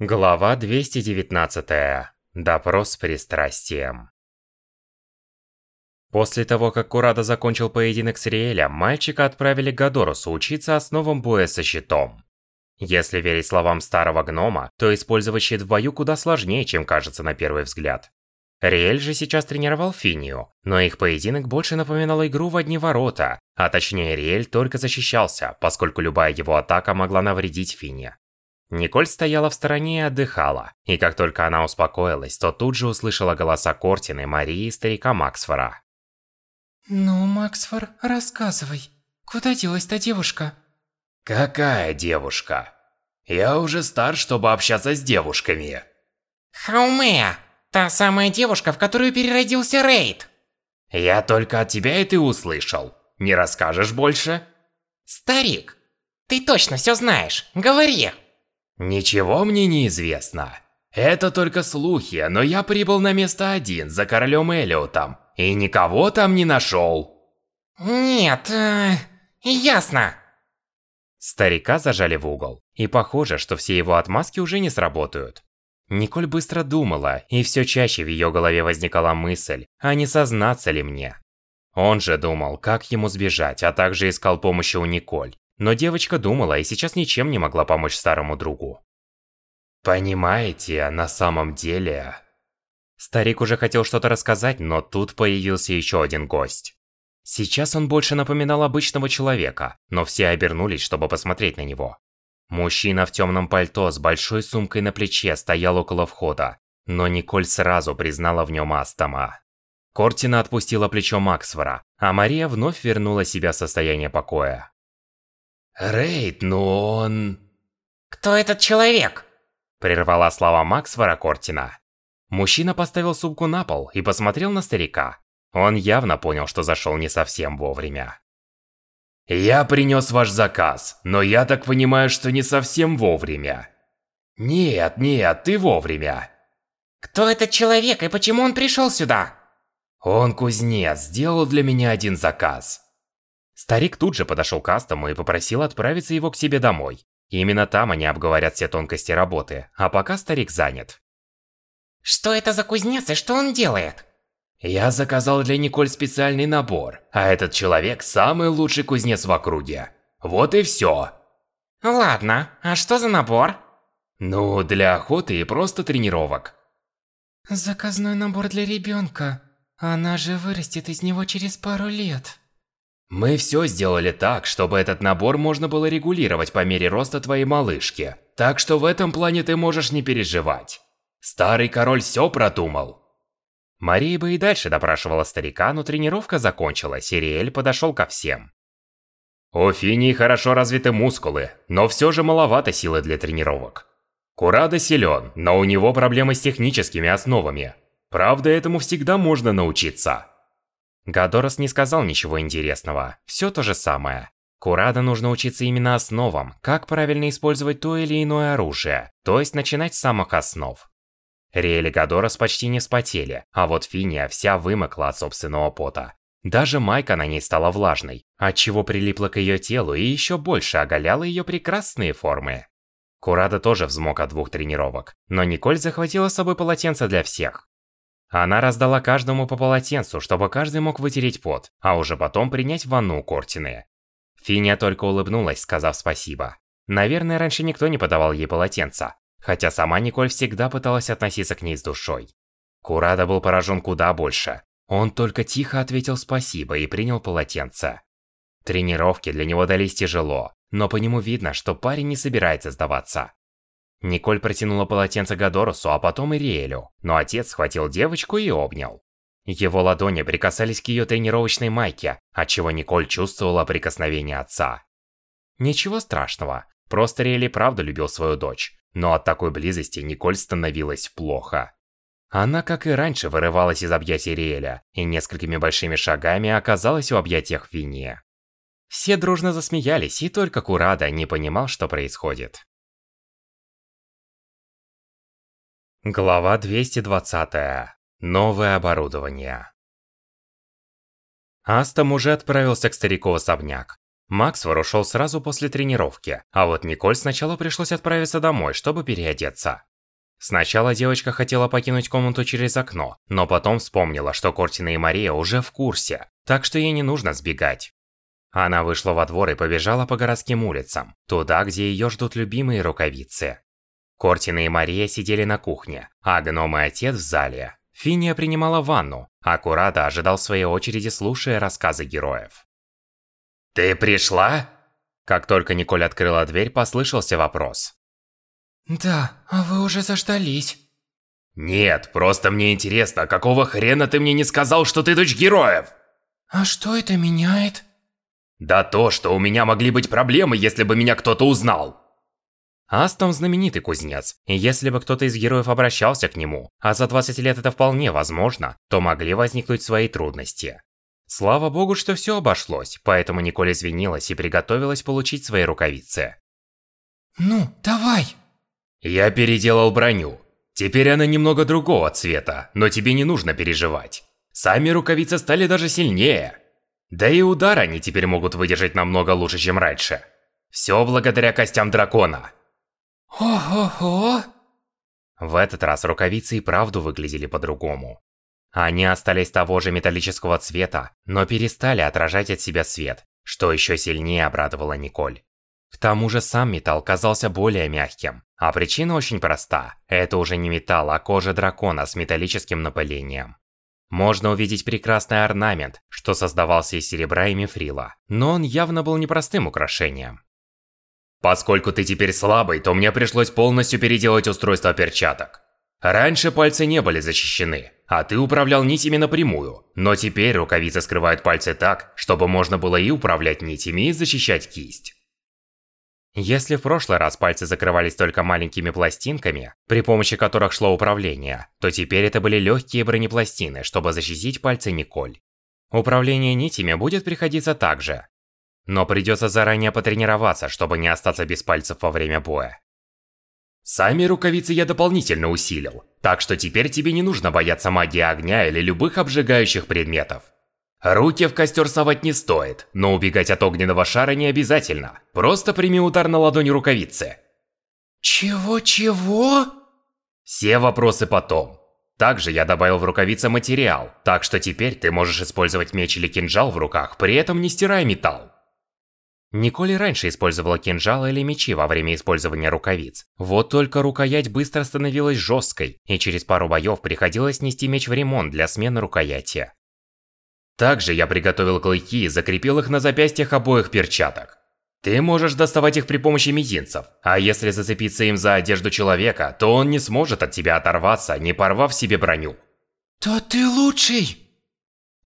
Глава 219. Допрос с пристрастием. После того, как Курада закончил поединок с Риэлем, мальчика отправили к Гадорусу учиться основам боя со щитом. Если верить словам старого гнома, то использовать щит в бою куда сложнее, чем кажется на первый взгляд. Риэль же сейчас тренировал Финию, но их поединок больше напоминал игру в одни ворота, а точнее Риэль только защищался, поскольку любая его атака могла навредить Фине. Николь стояла в стороне и отдыхала, и как только она успокоилась, то тут же услышала голоса Кортины, Марии и старика Максфора. «Ну, Максфор, рассказывай, куда делась та девушка?» «Какая девушка? Я уже стар, чтобы общаться с девушками». Хаумея, та самая девушка, в которую переродился Рейд. Я только от тебя это услышал. Не расскажешь больше? Старик, ты точно все знаешь, говори. Ничего мне не известно. Это только слухи, но я прибыл на место один за королем Элиотом и никого там не нашел. Нет, э, ясно. Старика зажали в угол, и похоже, что все его отмазки уже не сработают. Николь быстро думала, и все чаще в ее голове возникала мысль, а не сознаться ли мне. Он же думал, как ему сбежать, а также искал помощи у Николь. Но девочка думала и сейчас ничем не могла помочь старому другу. Понимаете, на самом деле... Старик уже хотел что-то рассказать, но тут появился еще один гость. Сейчас он больше напоминал обычного человека, но все обернулись, чтобы посмотреть на него. Мужчина в темном пальто с большой сумкой на плече стоял около входа, но Николь сразу признала в нем Астама. Кортина отпустила плечо Максвора, а Мария вновь вернула себя в состояние покоя. Рейд, но он... Кто этот человек? Прервала слова Максвора Кортина. Мужчина поставил сумку на пол и посмотрел на старика. Он явно понял, что зашел не совсем вовремя. «Я принес ваш заказ, но я так понимаю, что не совсем вовремя». «Нет, нет, ты вовремя». «Кто этот человек и почему он пришел сюда?» «Он кузнец, сделал для меня один заказ». Старик тут же подошел к Астому и попросил отправиться его к себе домой. И именно там они обговорят все тонкости работы, а пока старик занят. Что это за кузнец и что он делает? Я заказал для Николь специальный набор, а этот человек самый лучший кузнец в округе. Вот и все. Ладно, а что за набор? Ну, для охоты и просто тренировок. Заказной набор для ребенка. Она же вырастет из него через пару лет. Мы все сделали так, чтобы этот набор можно было регулировать по мере роста твоей малышки. Так что в этом плане ты можешь не переживать. Старый король все продумал. Мария бы и дальше допрашивала старика, но тренировка закончилась, и Риэль подошел ко всем. У Финии хорошо развиты мускулы, но все же маловато силы для тренировок. Курада силен, но у него проблемы с техническими основами. Правда, этому всегда можно научиться. Гадорос не сказал ничего интересного, все то же самое. Курада нужно учиться именно основам, как правильно использовать то или иное оружие, то есть начинать с самых основ. Риэль и Гадорос почти не вспотели, а вот Финия вся вымокла от собственного пота. Даже майка на ней стала влажной, отчего прилипла к ее телу и еще больше оголяла ее прекрасные формы. Курада тоже взмок от двух тренировок, но Николь захватила с собой полотенце для всех. Она раздала каждому по полотенцу, чтобы каждый мог вытереть пот, а уже потом принять ванну у Кортины. Финия только улыбнулась, сказав спасибо. Наверное, раньше никто не подавал ей полотенца, хотя сама Николь всегда пыталась относиться к ней с душой. Курада был поражен куда больше. Он только тихо ответил спасибо и принял полотенце. Тренировки для него дались тяжело, но по нему видно, что парень не собирается сдаваться. Николь протянула полотенце Гадорусу, а потом и Риэлю, но отец схватил девочку и обнял. Его ладони прикасались к ее тренировочной майке, отчего Николь чувствовала прикосновение отца. Ничего страшного, просто Риэль правда любил свою дочь, но от такой близости Николь становилась плохо. Она, как и раньше, вырывалась из объятий Риэля и несколькими большими шагами оказалась в объятиях Винни. Все дружно засмеялись, и только Курада не понимал, что происходит. Глава 220. Новое оборудование. Астом уже отправился к старику в особняк. Максвор ушел сразу после тренировки, а вот Николь сначала пришлось отправиться домой, чтобы переодеться. Сначала девочка хотела покинуть комнату через окно, но потом вспомнила, что Кортина и Мария уже в курсе, так что ей не нужно сбегать. Она вышла во двор и побежала по городским улицам, туда, где ее ждут любимые рукавицы. Кортина и Мария сидели на кухне, а гном и отец в зале. Финия принимала ванну, а Курата ожидал своей очереди, слушая рассказы героев. «Ты пришла?» Как только Николь открыла дверь, послышался вопрос. Да, а вы уже заждались. Нет, просто мне интересно, какого хрена ты мне не сказал, что ты дочь героев? А что это меняет? Да то, что у меня могли быть проблемы, если бы меня кто-то узнал. Астом знаменитый кузнец, и если бы кто-то из героев обращался к нему, а за 20 лет это вполне возможно, то могли возникнуть свои трудности. Слава богу, что все обошлось, поэтому Николь извинилась и приготовилась получить свои рукавицы. Ну, давай! Я переделал броню. Теперь она немного другого цвета, но тебе не нужно переживать. Сами рукавицы стали даже сильнее. Да и удар они теперь могут выдержать намного лучше, чем раньше. Все благодаря костям дракона. Ого-го! В этот раз рукавицы и правду выглядели по-другому. Они остались того же металлического цвета, но перестали отражать от себя свет, что еще сильнее обрадовало Николь. К тому же сам металл казался более мягким, а причина очень проста. Это уже не металл, а кожа дракона с металлическим напылением. Можно увидеть прекрасный орнамент, что создавался из серебра и мифрила, но он явно был непростым украшением. Поскольку ты теперь слабый, то мне пришлось полностью переделать устройство перчаток. Раньше пальцы не были защищены, а ты управлял нитями напрямую, но теперь рукавицы скрывают пальцы так, чтобы можно было и управлять нитями, и защищать кисть. Если в прошлый раз пальцы закрывались только маленькими пластинками, при помощи которых шло управление, то теперь это были легкие бронепластины, чтобы защитить пальцы Николь. Управление нитями будет приходиться так же. Но придется заранее потренироваться, чтобы не остаться без пальцев во время боя. Сами рукавицы я дополнительно усилил, так что теперь тебе не нужно бояться магии огня или любых обжигающих предметов. Руки в костер совать не стоит, но убегать от огненного шара не обязательно. Просто прими удар на ладони рукавицы. Чего-чего? Все вопросы потом. Также я добавил в рукавицы материал, так что теперь ты можешь использовать меч или кинжал в руках, при этом не стирая металл. Николи раньше использовала кинжалы или мечи во время использования рукавиц. Вот только рукоять быстро становилась жесткой, и через пару боев приходилось нести меч в ремонт для смены рукояти. Также я приготовил клыки и закрепил их на запястьях обоих перчаток. Ты можешь доставать их при помощи мизинцев, а если зацепиться им за одежду человека, то он не сможет от тебя оторваться, не порвав себе броню. Да ты лучший!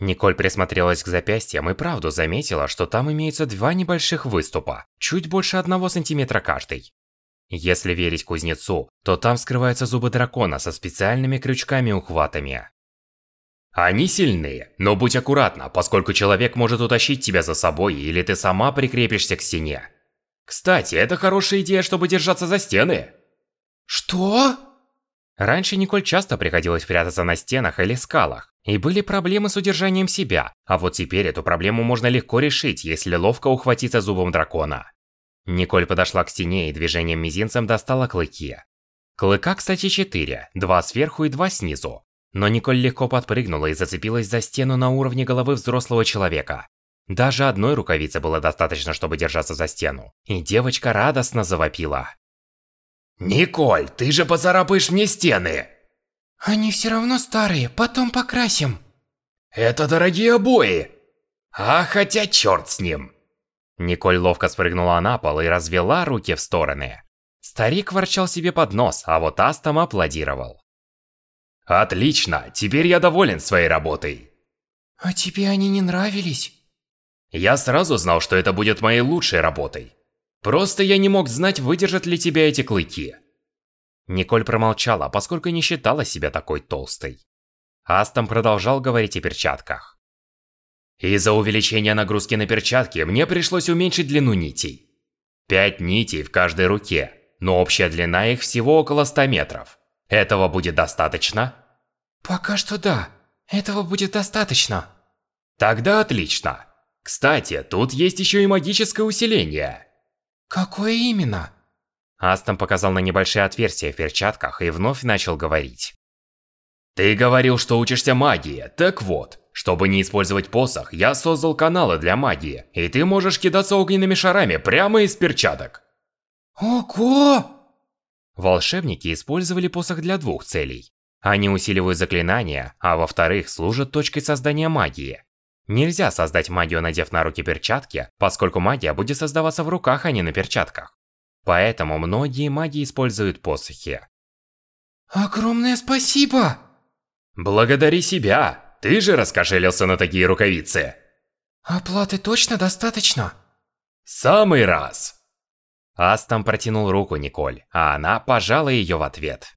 Николь присмотрелась к запястьям и правду заметила, что там имеются два небольших выступа, чуть больше одного сантиметра каждый. Если верить кузнецу, то там скрываются зубы дракона со специальными крючками-ухватами. Они сильные, но будь аккуратна, поскольку человек может утащить тебя за собой, или ты сама прикрепишься к стене. Кстати, это хорошая идея, чтобы держаться за стены. Что? Раньше Николь часто приходилось прятаться на стенах или скалах, и были проблемы с удержанием себя, а вот теперь эту проблему можно легко решить, если ловко ухватиться зубом дракона. Николь подошла к стене и движением мизинцем достала клыки. Клыка, кстати, четыре, два сверху и два снизу, но Николь легко подпрыгнула и зацепилась за стену на уровне головы взрослого человека. Даже одной рукавицы было достаточно, чтобы держаться за стену. И девочка радостно завопила. «Николь, ты же поцарапаешь мне стены!» Они все равно старые, потом покрасим. Это дорогие обои. А хотя черт с ним. Николь ловко спрыгнула на пол и развела руки в стороны. Старик ворчал себе под нос, а вот Астом аплодировал. Отлично, теперь я доволен своей работой. А тебе они не нравились? Я сразу знал, что это будет моей лучшей работой. Просто я не мог знать, выдержат ли тебя эти клыки. Николь промолчала, поскольку не считала себя такой толстой. Астом продолжал говорить о перчатках. Из-за увеличения нагрузки на перчатки мне пришлось уменьшить длину нитей. Пять нитей в каждой руке, но общая длина их всего около 100 метров. Этого будет достаточно? Пока что да. Этого будет достаточно. Тогда отлично. Кстати, тут есть еще и магическое усиление. Какое именно? Астон показал на небольшие отверстия в перчатках и вновь начал говорить. Ты говорил, что учишься магии. Так вот, чтобы не использовать посох, я создал каналы для магии, и ты можешь кидаться огненными шарами прямо из перчаток. Ого! Волшебники использовали посох для двух целей. Они усиливают заклинания, а во-вторых, служат точкой создания магии. Нельзя создать магию, надев на руки перчатки, поскольку магия будет создаваться в руках, а не на перчатках. Поэтому многие маги используют посохи. Огромное спасибо! Благодари себя! Ты же раскошелился на такие рукавицы! Оплаты точно достаточно? Самый раз! Астон протянул руку Николь, а она пожала ее в ответ.